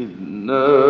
إذ نادى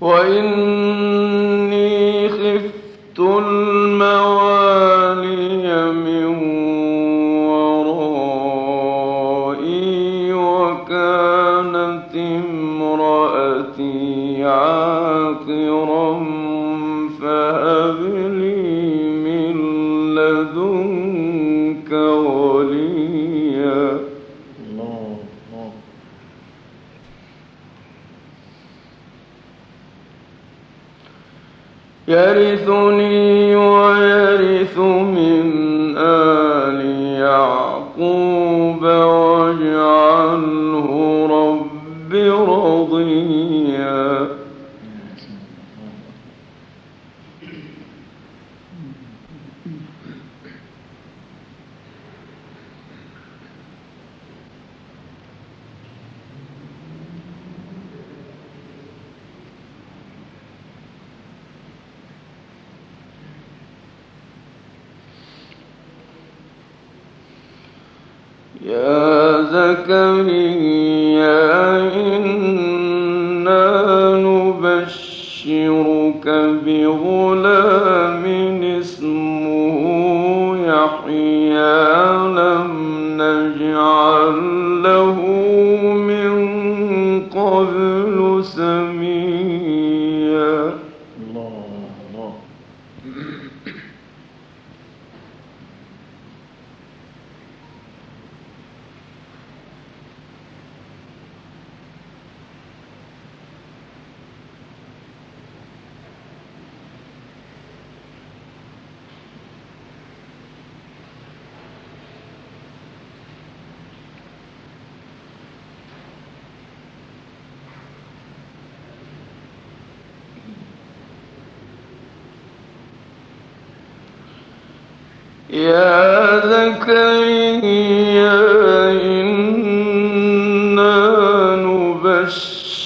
وإن Gracias. بغلام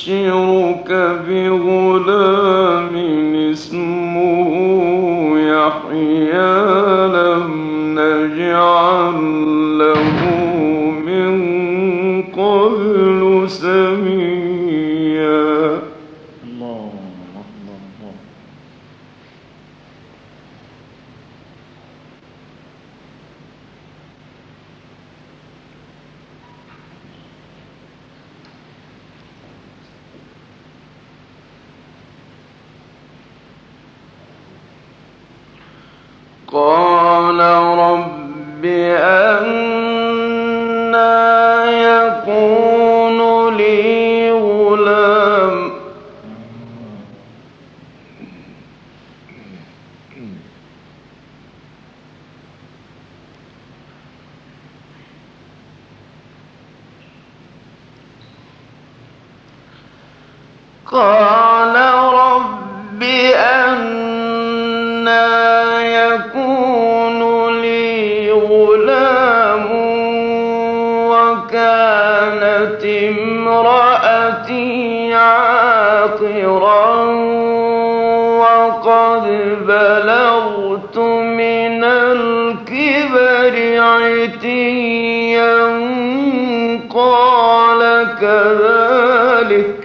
نبشرك قال رب أنا يكون لي غلام. قال عاقرا وقد بلغت من الكبر عتيا قال كذلك.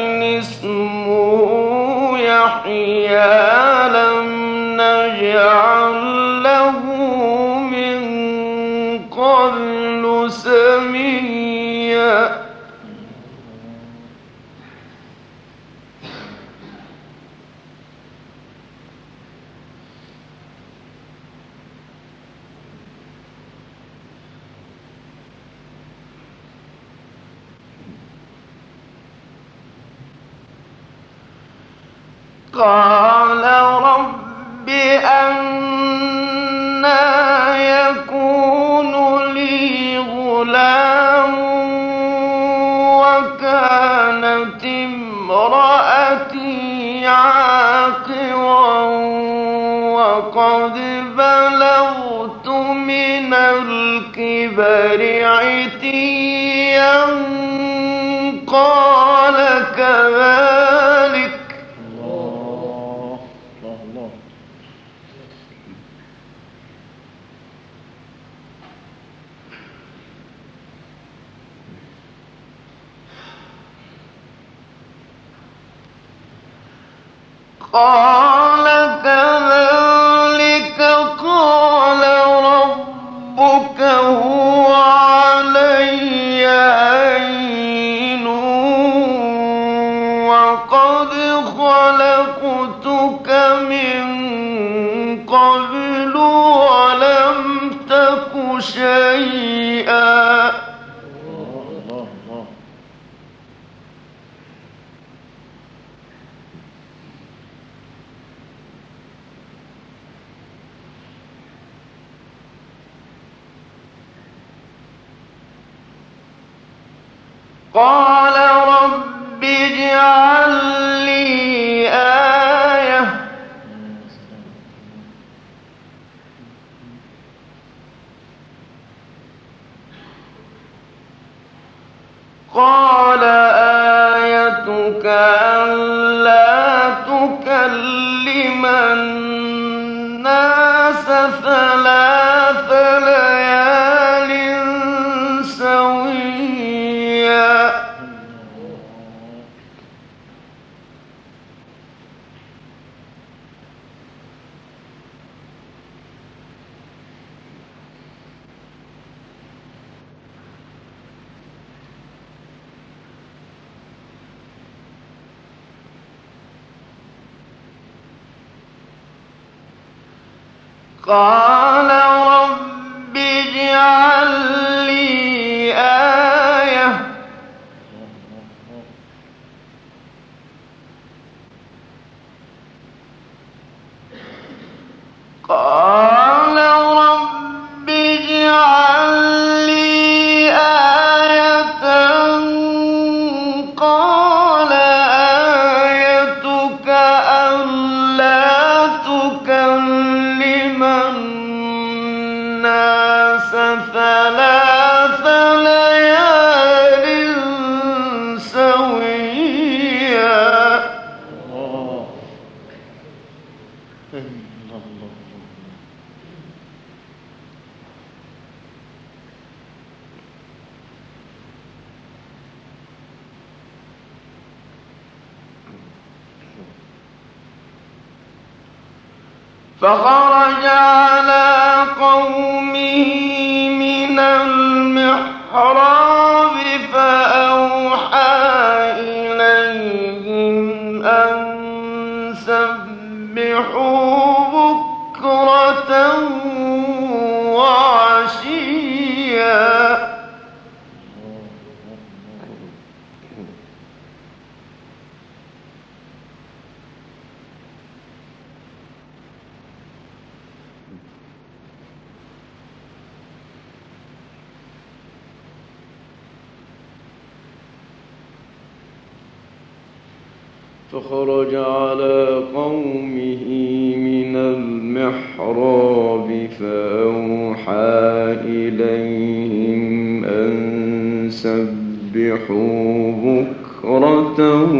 قال رب يكون لي غلام وكانت امرأتي وقد بلغت من الكبر عتيا قال كذلك الله الله الله قال كذلك قال ربك هو قال رب اجعل لي آية. قال آيتك ألا تكلم الناس ثلاث قال Bah oui! فخرج على قومه من المحراب فأوحى إليهم أن سبحوا بكرته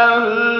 أهل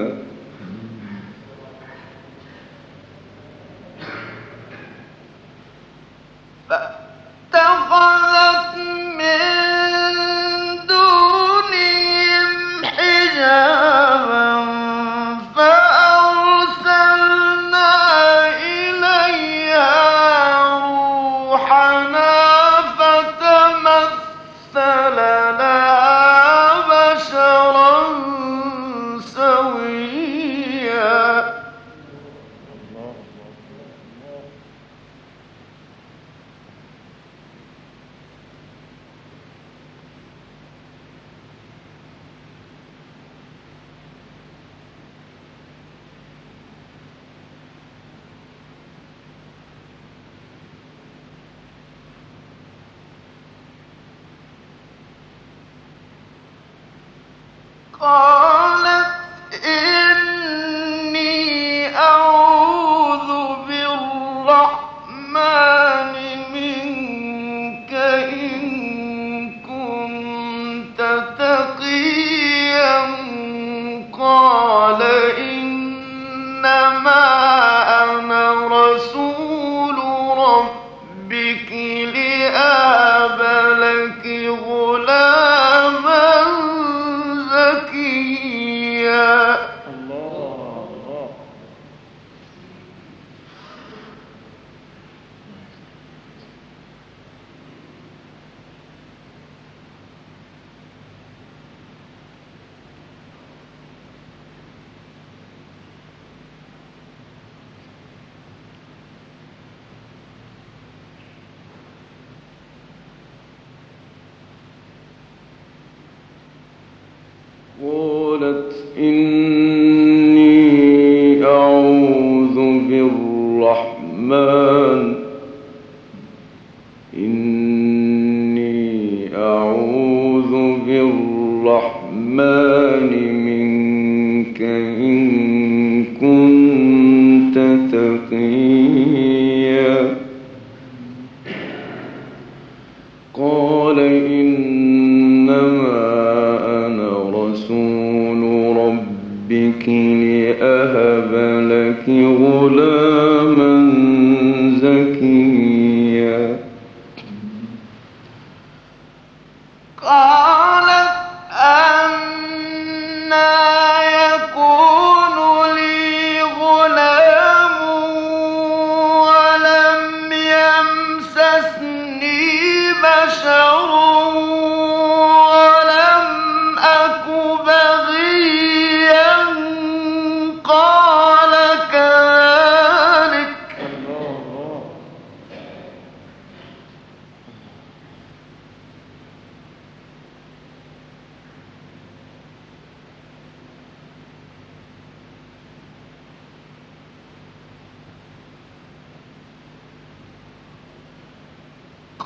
بالرحمن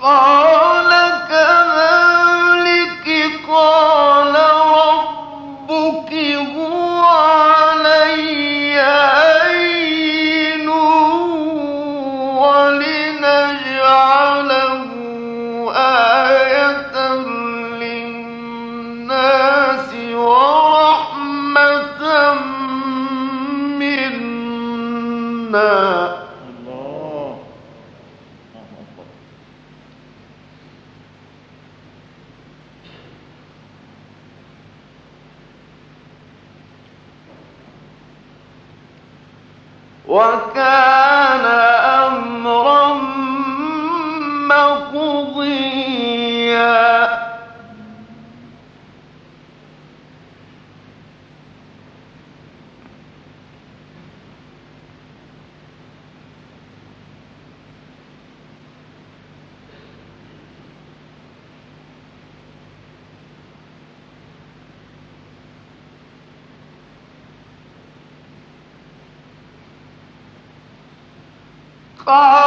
قال وكان Oh!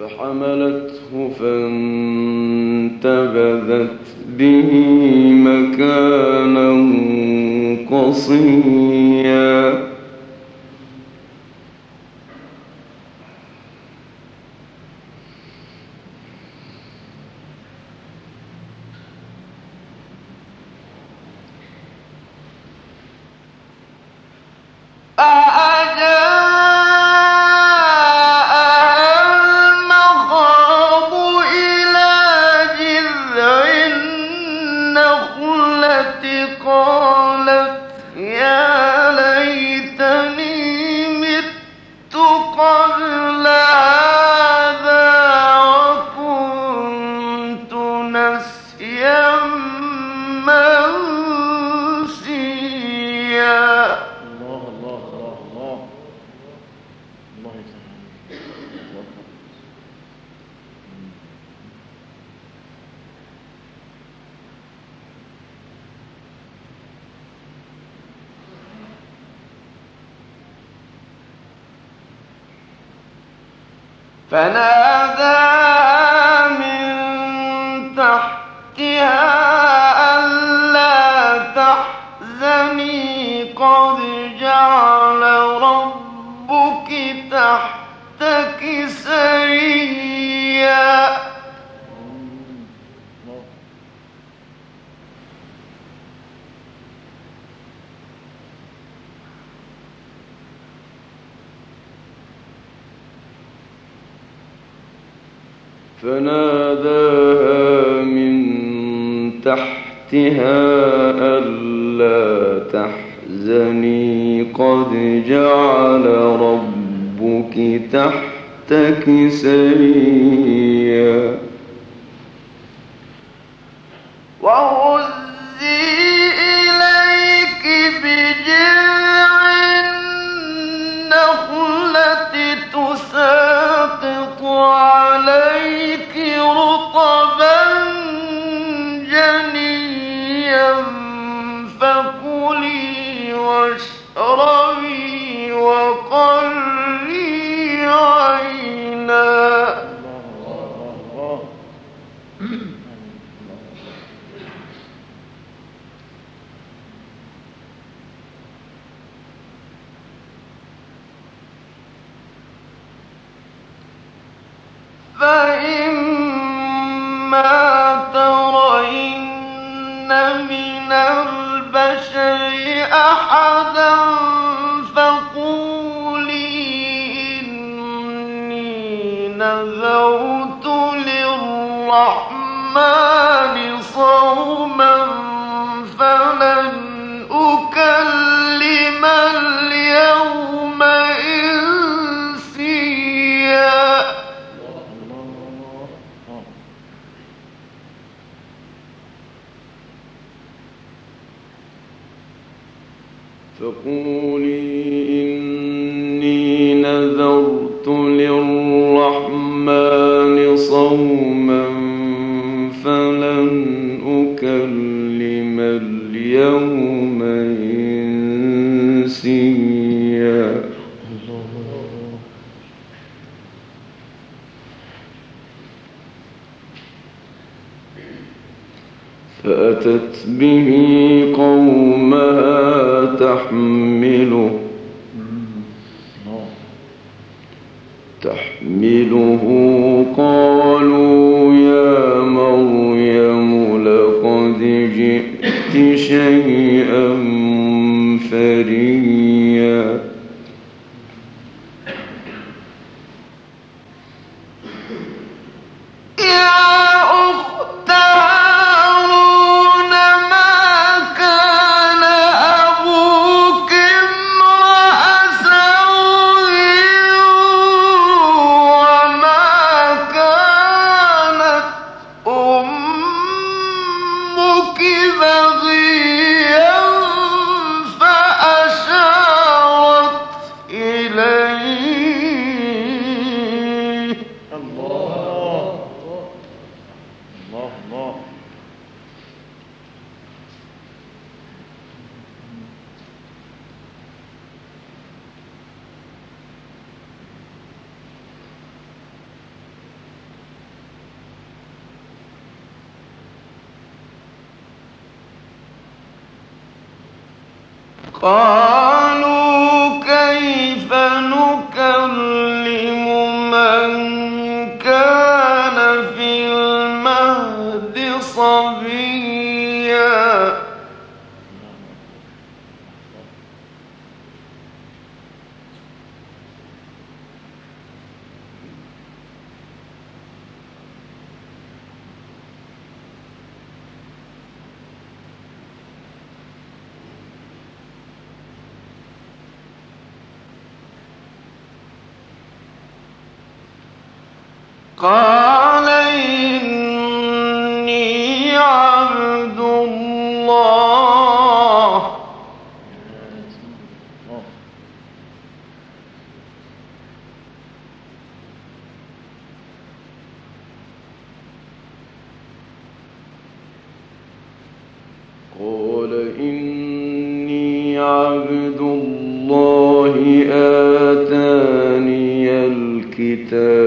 فحملته فانتبذت به مكانا قصيرا. فنادى فناداها من تحتها ألا تحزني. قد جعل ربك تحتك سريرا. فقولي إني نذرت للرحمن صوما فلن أكلم اليوم إنسيا. فأتت به قال إني عبد الله. قال إني عبد الله آتاني الكتاب.